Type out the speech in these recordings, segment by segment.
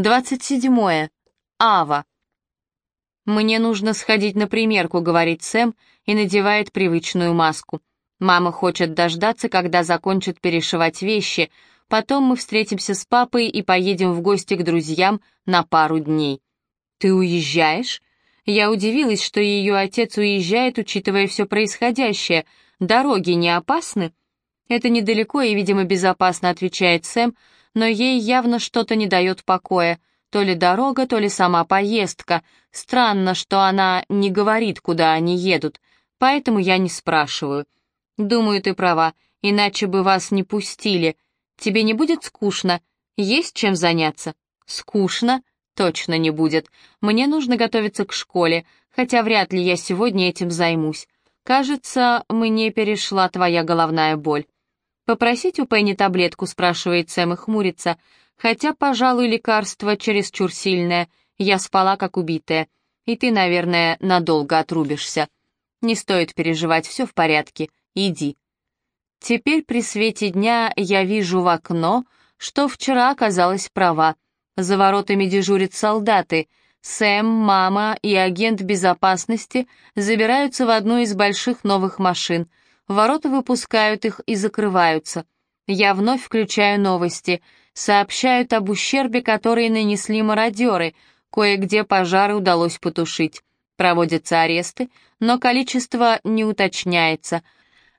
27. Ава. «Мне нужно сходить на примерку», — говорит Сэм и надевает привычную маску. Мама хочет дождаться, когда закончат перешивать вещи. Потом мы встретимся с папой и поедем в гости к друзьям на пару дней. «Ты уезжаешь?» Я удивилась, что ее отец уезжает, учитывая все происходящее. Дороги не опасны? Это недалеко и, видимо, безопасно, отвечает Сэм, но ей явно что-то не дает покоя. То ли дорога, то ли сама поездка. Странно, что она не говорит, куда они едут, поэтому я не спрашиваю. Думаю, ты права, иначе бы вас не пустили. Тебе не будет скучно? Есть чем заняться? Скучно? Точно не будет. Мне нужно готовиться к школе, хотя вряд ли я сегодня этим займусь. Кажется, мне перешла твоя головная боль. «Попросить у Пенни таблетку?» — спрашивает Сэм и хмурится. «Хотя, пожалуй, лекарство чересчур сильное. Я спала, как убитая. И ты, наверное, надолго отрубишься. Не стоит переживать, все в порядке. Иди». Теперь при свете дня я вижу в окно, что вчера оказалась права. За воротами дежурят солдаты. Сэм, мама и агент безопасности забираются в одну из больших новых машин — Ворота выпускают их и закрываются. Я вновь включаю новости. Сообщают об ущербе, который нанесли мародеры. Кое-где пожары удалось потушить. Проводятся аресты, но количество не уточняется.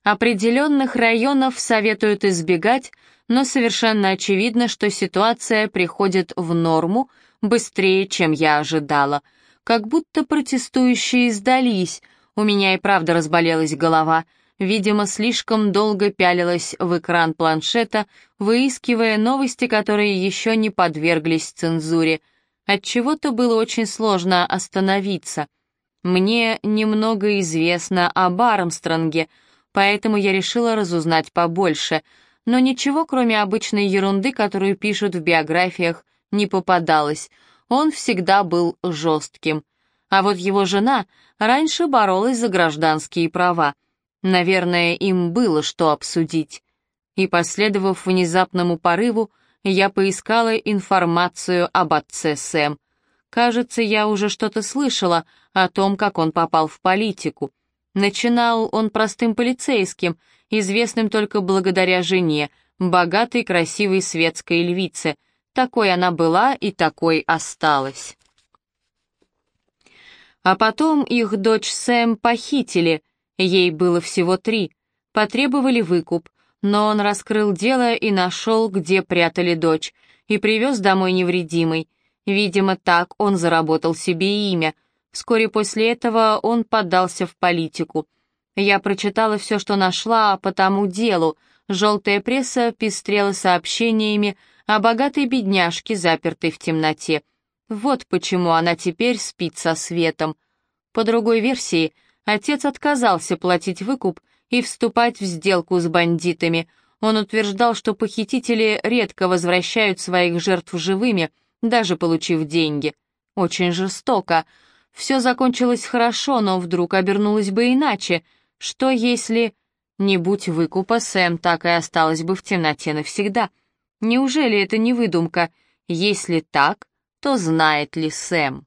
Определенных районов советуют избегать, но совершенно очевидно, что ситуация приходит в норму быстрее, чем я ожидала. Как будто протестующие сдались. У меня и правда разболелась голова — видимо, слишком долго пялилась в экран планшета, выискивая новости, которые еще не подверглись цензуре. Отчего-то было очень сложно остановиться. Мне немного известно об Армстронге, поэтому я решила разузнать побольше, но ничего, кроме обычной ерунды, которую пишут в биографиях, не попадалось. Он всегда был жестким. А вот его жена раньше боролась за гражданские права — Наверное, им было что обсудить. И, последовав внезапному порыву, я поискала информацию об отце Сэм. Кажется, я уже что-то слышала о том, как он попал в политику. Начинал он простым полицейским, известным только благодаря жене, богатой, красивой светской львице. Такой она была и такой осталась. А потом их дочь Сэм похитили, Ей было всего три. Потребовали выкуп, но он раскрыл дело и нашел, где прятали дочь, и привез домой невредимой. Видимо, так он заработал себе имя. Вскоре после этого он поддался в политику. Я прочитала все, что нашла по тому делу. Желтая пресса пестрела сообщениями о богатой бедняжке, запертой в темноте. Вот почему она теперь спит со светом. По другой версии — Отец отказался платить выкуп и вступать в сделку с бандитами. Он утверждал, что похитители редко возвращают своих жертв живыми, даже получив деньги. Очень жестоко. Все закончилось хорошо, но вдруг обернулось бы иначе. Что если... Не будь выкупа, Сэм так и осталась бы в темноте навсегда. Неужели это не выдумка? Если так, то знает ли Сэм?